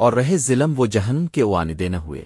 اور رہے ظلم وہ جہنم کے واندے نہ ہوئے۔